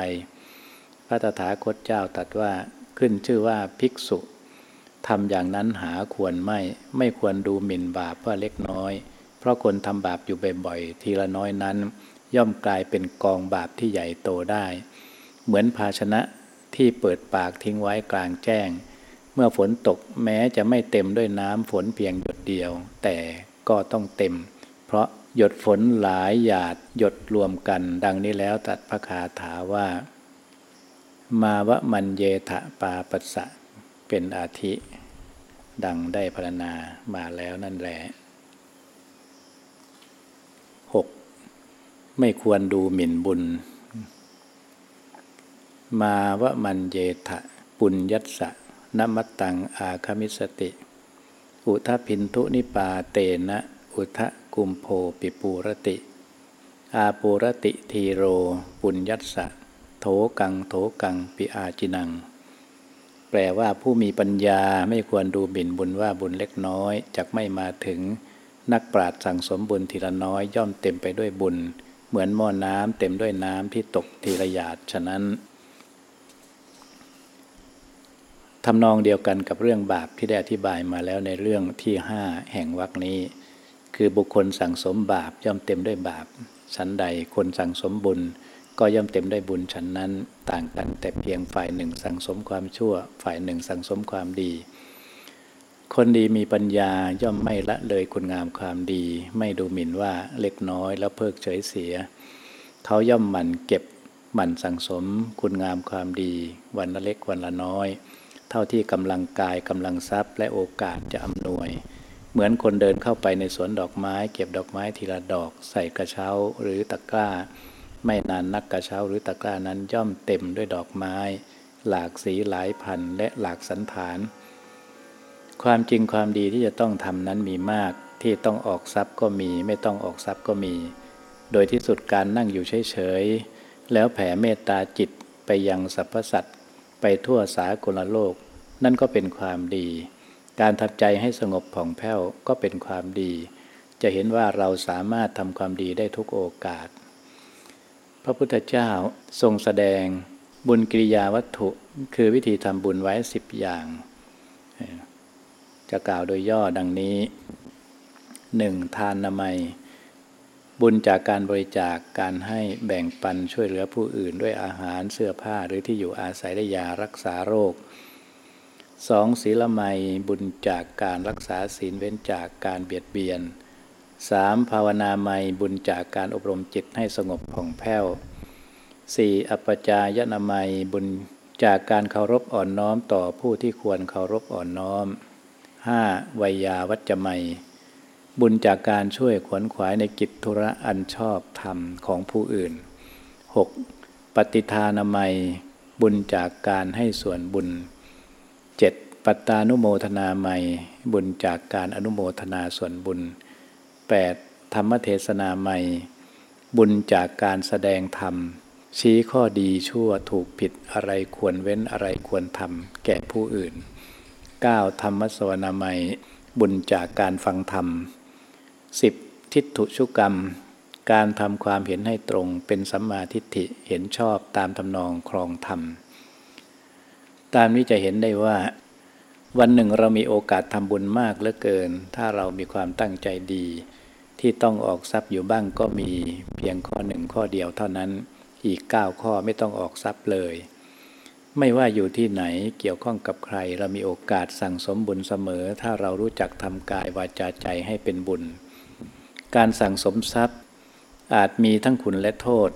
พระตถาคตเจ้าตรัสว่าขึ้นชื่อว่าภิกษุทำอย่างนั้นหาควรไม่ไม่ควรดูหมิ่นบาปว่าเล็กน้อย เพราะคนทำบาปอยู่บ่อยๆทีละน้อยนั้น ย่อมกลายเป็นกองบาปที่ใหญ่โตได้ เหมือนภาชนะที่เปิดปากทิ้งไว้กลางแจ้ง เมื่อฝนตกแม้จะไม่เต็มด้วยน้ำฝนเพียงหยดเดียว แต่ก็ต้องเต็ม เพราะหยดฝนหลายหยาดหยดรวมกัน ดังนี้แล้วตัดพระคาถาว่า มาวะมันเยทะปาปัสสะเป็นอาทิ ดังได้พรรณนามาแล้วนั่นแหละหก ไม่ควรดูหมิ่นบุญ มาวะมันเยทะปุญยัสสะนมัตตังอาคมิสติ อุทพินทุนิปาเตนะ อุทะกุมโพปิปูรติ อาปูรติทีโร ปุญยัสสะโถกังโถกังปิอาจินัง แปลว่าผู้มีปัญญาไม่ควรดูหมิ่นบุญว่าบุญเล็กน้อยจะไม่มาถึง นักปราดสั่งสมบุญทีละน้อยย่อมเต็มไปด้วยบุญ เหมือนหม้อน้ำเต็มด้วยน้ำที่ตกทีละหยาดฉะนั้นทำนองเดียวกันกับเรื่องบาปที่ได้อธิบายมาแล้วในเรื่องที่ห้าแห่งวรรคนี้ คือบุคคลสั่งสมบาปย่อมเต็มด้วยบาปฉันใดคนสั่งสมบุญ ก็ย่อมเต็มด้วยบุญฉันนั้น ต่างกันแต่เพียงฝ่ายหนึ่งสั่งสมความชั่ว ฝ่ายหนึ่งสั่งสมความดี คนดีมีปัญญาย่อมไม่ละเลยคุณงามความดี ไม่ดูหมิ่นว่าเล็กน้อยแล้วเพิกเฉยเสีย เขาย่อมหมั่นเก็บหมั่นสั่งสม คุณงามความดี วันละเล็กวันละน้อย เท่าที่กำลังกายกำลังทรัพย์และโอกาสจะอำนวย เหมือนคนเดินเข้าไปในสวนดอกไม้ เก็บดอกไม้ทีละดอก ใส่กระเช้าหรือตะกร้า ไม่นานนักกระเช้าหรือตะกร้านั้นย่อมเต็มด้วยดอกไม้ หลากสีหลายพันและหลากสันฐาน ความจริงความดีที่จะต้องทำนั้นมีมาก ที่ต้องออกทรัพย์ก็มี ไม่ต้องออกทรัพย์ก็มี โดยที่สุดการนั่งอยู่เฉยๆแล้วแผ่เมตตาจิตไปยังสรรพสัตว์ไปทั่วสากลโลก นั่นก็เป็นความดี การทำใจให้สงบผ่องแผ้วก็เป็นความดี จะเห็นว่าเราสามารถทำความดีได้ทุกโอกาส พระพุทธเจ้าทรงแสดงบุญกิริยาวัตถุ คือวิธีทำบุญไว้สิบอย่าง จะกล่าวโดยย่อดังนี้หนึ่งทานนามัย บุญจากการบริจาคการให้แบ่งปันช่วยเหลือผู้อื่นด้วยอาหารเสื้อผ้าหรือที่อยู่อาศัยได้ยารักษาโรคสองศีลไมยบุญจากการรักษาศีลเว้นจากการเบียดเบียนสามภาวนาไมบุญจากการอบรมจิตให้สงบผ่องแผ้วสี่อัปจายนามัยบุญจากการเคารพอ่อนน้อมต่อผู้ที่ควรเคารพอ่อนน้อม ห้าวิยาวัจจะไมบุญจากการช่วยขวนขวายในกิจธุระอันชอบธรรมของผู้อื่น 6. ปฏิทานามัย บุญจากการให้ส่วนบุญ 7. ปัตตานุโมทนาไมบุญจากการอนุโมทนาส่วนบุญ 8. ธรรมเทศนาใหม่บุญจากการแสดงธรรม ชี้ข้อดีชั่วถูกผิดอะไรควรเว้นอะไรควรทำแก่ผู้อื่น 9. ธรรมสวนาใหม่บุญจากการฟังธรรม 10. ทิฏฐุชุกรรม การทำความเห็นให้ตรงเป็นสัมมาทิฏฐิเห็นชอบตามทำนองครองธรรม ตามนี้จะเห็นได้ว่า วันหนึ่งเรามีโอกาสทำบุญมากเหลือเกิน ถ้าเรามีความตั้งใจดี ที่ต้องออกทรัพย์อยู่บ้างก็มีเพียงข้อหนึ่งข้อเดียวเท่านั้นอีกเก้าข้อไม่ต้องออกทรัพย์เลย ไม่ว่าอยู่ที่ไหนเกี่ยวข้องกับใคร เรามีโอกาสสั่งสมบุญเสมอ ถ้าเรารู้จักทำกายวาจาใจให้เป็นบุญ การสั่งสมทรัพย์ อาจมีทั้งคุณและโทษ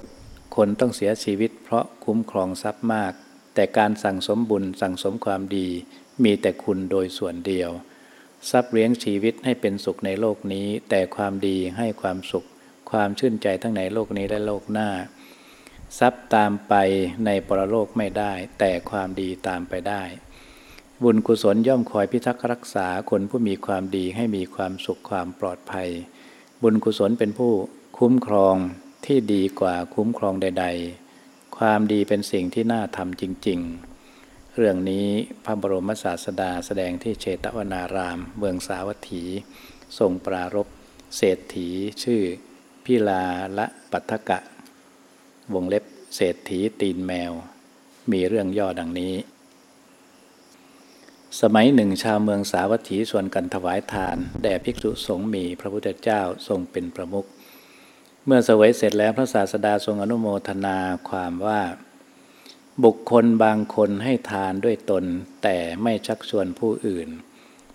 คนต้องเสียชีวิตเพราะคุ้มครองทรัพย์มาก แต่การสั่งสมบุญสั่งสมความดี มีแต่คุณโดยส่วนเดียว ทรัพย์เลี้ยงชีวิตให้เป็นสุขในโลกนี้ แต่ความดีให้ความสุข ความชื่นใจทั้งในโลกนี้และโลกหน้า ทรัพย์ตามไปในปรโลกไม่ได้ แต่ความดีตามไปได้ บุญกุศลย่อมคอยพิทักษ์รักษาคนผู้มีความดีให้มีความสุขความปลอดภัย บุญกุศลเป็นผู้คุ้มครองที่ดีกว่าคุ้มครองใด ๆ ความดีเป็นสิ่งที่น่าทำจริง ๆ เรื่องนี้พระบรมศาสดาแสดงที่เชตวนาราม เมืองสาวัตถี ทรงปรารบเศรษฐีชื่อพิลาละปัทกะ วงเล็บเศรษฐีตีนแมว มีเรื่องย่อดังนี้ สมัยหนึ่งชาวเมืองสาวัตถีส่วนกันถวายทาน แด่ภิกษุสงฆ์มีพระพุทธเจ้าทรงเป็นประมุขเมื่อสวยเสร็จแล้วพระศาสดาทรงอนุโมทนาความว่า บุคคลบางคนให้ทานด้วยตน แต่ไม่ชักชวนผู้อื่น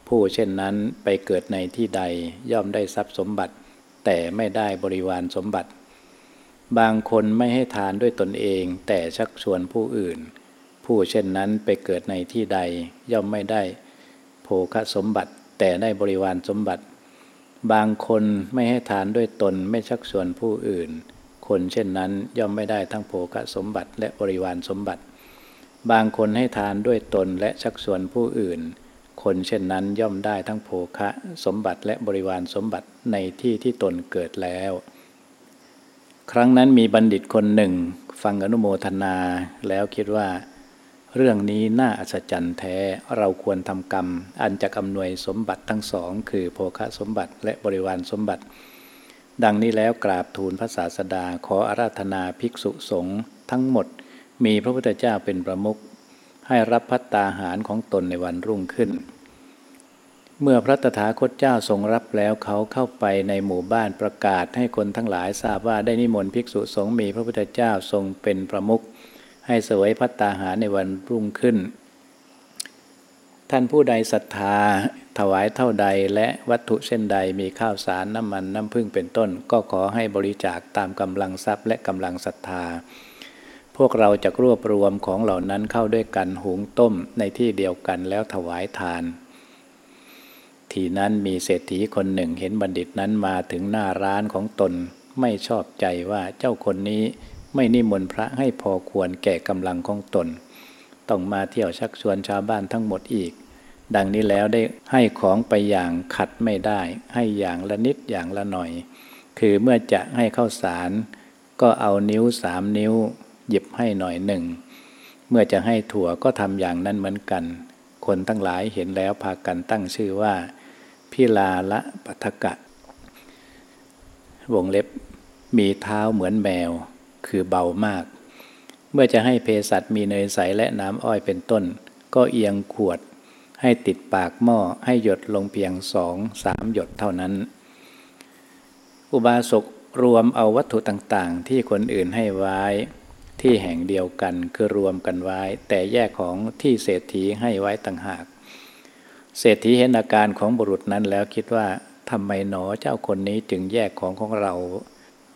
ผู้เช่นนั้นไปเกิดในที่ใดย่อมได้ทรัพย์สมบัติ แต่ไม่ได้บริวารสมบัติ บางคนไม่ให้ทานด้วยตนเอง แต่ชักชวนผู้อื่น ผู้เช่นนั้นไปเกิดในที่ใดย่อมไม่ได้โภคสมบัติ แต่ได้บริวารสมบัติ บางคนไม่ให้ทานด้วยตนไม่ชักชวนผู้อื่น คนเช่นนั้นย่อมไม่ได้ทั้งโภคสมบัติและบริวารสมบัติ บางคนให้ทานด้วยตนและชักชวนผู้อื่น คนเช่นนั้นย่อมได้ทั้งโภคะสมบัติและบริวารสมบัติในที่ที่ตนเกิดแล้ว ครั้งนั้นมีบัณฑิตคนหนึ่ง ฟังอนุโมทนา แล้วคิดว่า เรื่องนี้น่าอัศจรรย์แท้เราควรทำกรรม อันจะอำนวยสมบัติทั้งสอง คือโภคสมบัติและบริวารสมบัติ ดังนี้แล้วกราบทูลพระศาสดาขออาราธนาภิกษุสงฆ์ทั้งหมด มีพระพุทธเจ้าเป็นประมุขให้รับพัตตาหารของตนในวันรุ่งขึ้น เมื่อพระตถาคตเจ้าทรงรับแล้วเขาเข้าไปในหมู่บ้านประกาศให้คนทั้งหลายทราบว่าได้นิมนต์ภิกษุสงฆ์มีพระพุทธเจ้าทรงเป็นประมุขให้สวยพัตตาหารในวันรุ่งขึ้น ท่านผู้ใดศรัทธาถวายเท่าใดและวัตถุเช่นใดมีข้าวสารน้ำมันน้ำพึ่งเป็นต้น ก็ขอให้บริจาคตามกำลังทรัพย์และกำลังศรัทธา พวกเราจะรวบรวมของเหล่านั้นเข้าด้วยกันหุงต้มในที่เดียวกันแล้วถวายทาน ทีนั้นมีเศรษฐีคนหนึ่งเห็นบัณฑิตนั้นมาถึงหน้าร้านของตนไม่ชอบใจว่าเจ้าคนนี้ไม่นิมนต์พระให้พอควรแก่กำลังของตน ต้องมาเที่ยวชักชวนชาวบ้านทั้งหมดอีก ดังนี้แล้วได้ให้ของไปอย่างขัดไม่ได้ ให้อย่างละนิดอย่างละหน่อย คือเมื่อจะให้เข้าสาร ก็เอานิ้วสามนิ้ว หยิบให้หน่อยหนึ่ง เมื่อจะให้ถั่วก็ทำอย่างนั้นเหมือนกัน คนทั้งหลายเห็นแล้วพากันตั้งชื่อว่า พิลาละปัทกะ วงเล็บมีเท้าเหมือนแมว คือเบามาก เมื่อจะให้เภสัชมีเนยใสและน้ำอ้อยเป็นต้น ก็เอียงขวด ให้ติดปากหม้อให้หยดลงเพียงสองสามหยดเท่านั้น อุบาสกรวมเอาวัตถุต่างๆ ที่คนอื่นให้ไว้ที่แห่งเดียวกันคือรวมกันไว้ แต่แยกของที่เศรษฐีให้ไว้ต่างหาก เศรษฐีเห็นอาการของบุรุษนั้นแล้วคิดว่าทำไมหนอเจ้าคนนี้จึงแยกของของเรา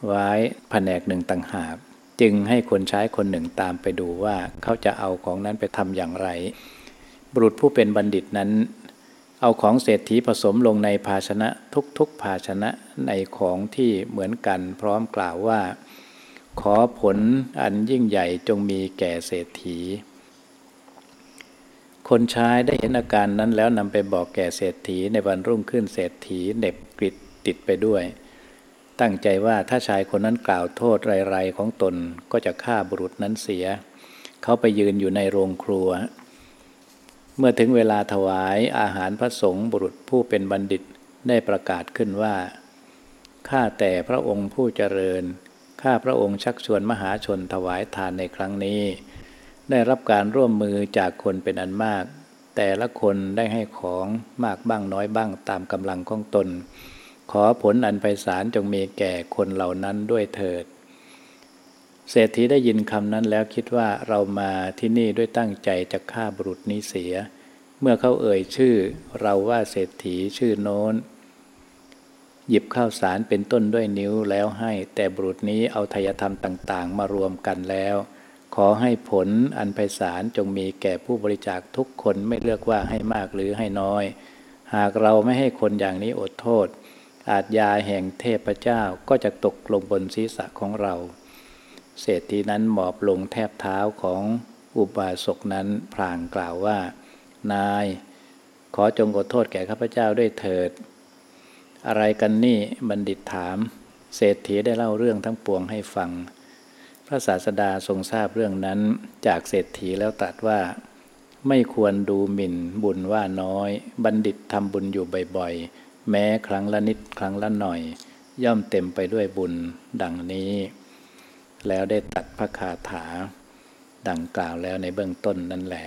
ไว้แผนกหนึ่งต่างหากจึงให้คนใช้คนหนึ่งตามไปดูว่าเขาจะเอาของนั้นไปทำอย่างไร บุรุษผู้เป็นบัณฑิตนั้น เอาของเศรษฐีผสมลงในภาชนะทุกๆภาชนะในของที่เหมือนกันพร้อมกล่าวว่า ขอผลอันยิ่งใหญ่จงมีแก่เศรษฐี คนใช้ได้เห็นอาการนั้นแล้วนำไปบอกแก่เศรษฐีในวันรุ่งขึ้นเศรษฐีเน็บกริดติดไปด้วย ตั้งใจว่าถ้าชายคนนั้นกล่าวโทษไรๆของตนก็จะฆ่าบุรุษนั้นเสีย เขาไปยืนอยู่ในโรงครัว เมื่อถึงเวลาถวายอาหารพระสงฆ์บุรุษผู้เป็นบัณฑิตได้ประกาศขึ้นว่าข้าแต่พระองค์ผู้เจริญข้าพระองค์ชักชวนมหาชนถวายทานในครั้งนี้ ได้รับการร่วมมือจากคนเป็นอันมาก แต่ละคนได้ให้ของมากบ้างน้อยบ้างตามกำลังของตน ขอผลอันไพศาลจงมีแก่คนเหล่านั้นด้วยเถิด เศรษฐีได้ยินคำนั้นแล้วคิดว่าเรามาที่นี่ด้วยตั้งใจจะฆ่าบุรุษนี้เสีย เมื่อเขาเอ่ยชื่อ เราว่าเศรษฐีชื่อโน้น หยิบข้าวสารเป็นต้นด้วยนิ้วแล้วให้ แต่บุรุษนี้เอาทายธรรมต่าง ๆ มารวมกันแล้ว ขอให้ผลอันไพศาลจงมีแก่ผู้บริจาคทุกคนไม่เลือกว่าให้มากหรือให้น้อย หากเราไม่ให้คนอย่างนี้อดโทษ อาจยาแห่งเทพเจ้าก็จะตกลงบนศีรษะของเรา เศรษฐีนั้นหมอบลงแทบเท้าของอุบาสกนั้นพลางกล่าวว่า นาย ขอจงอดโทษแก่ข้าพเจ้าด้วยเถิด อะไรกันนี่บัณฑิตถาม เศรษฐีได้เล่าเรื่องทั้งปวงให้ฟัง พระศาสดาทรงทราบเรื่องนั้นจากเศรษฐีแล้วตรัสว่า ไม่ควรดูหมิ่นบุญว่าน้อย บัณฑิตทำบุญอยู่บ่อยๆ แม้ครั้งละนิดครั้งละหน่อย ย่อมเต็มไปด้วยบุญดังนี้ แล้วได้ตัดพระคาถา ดังกล่าวแล้วในเบื้องต้นนั่นแหละ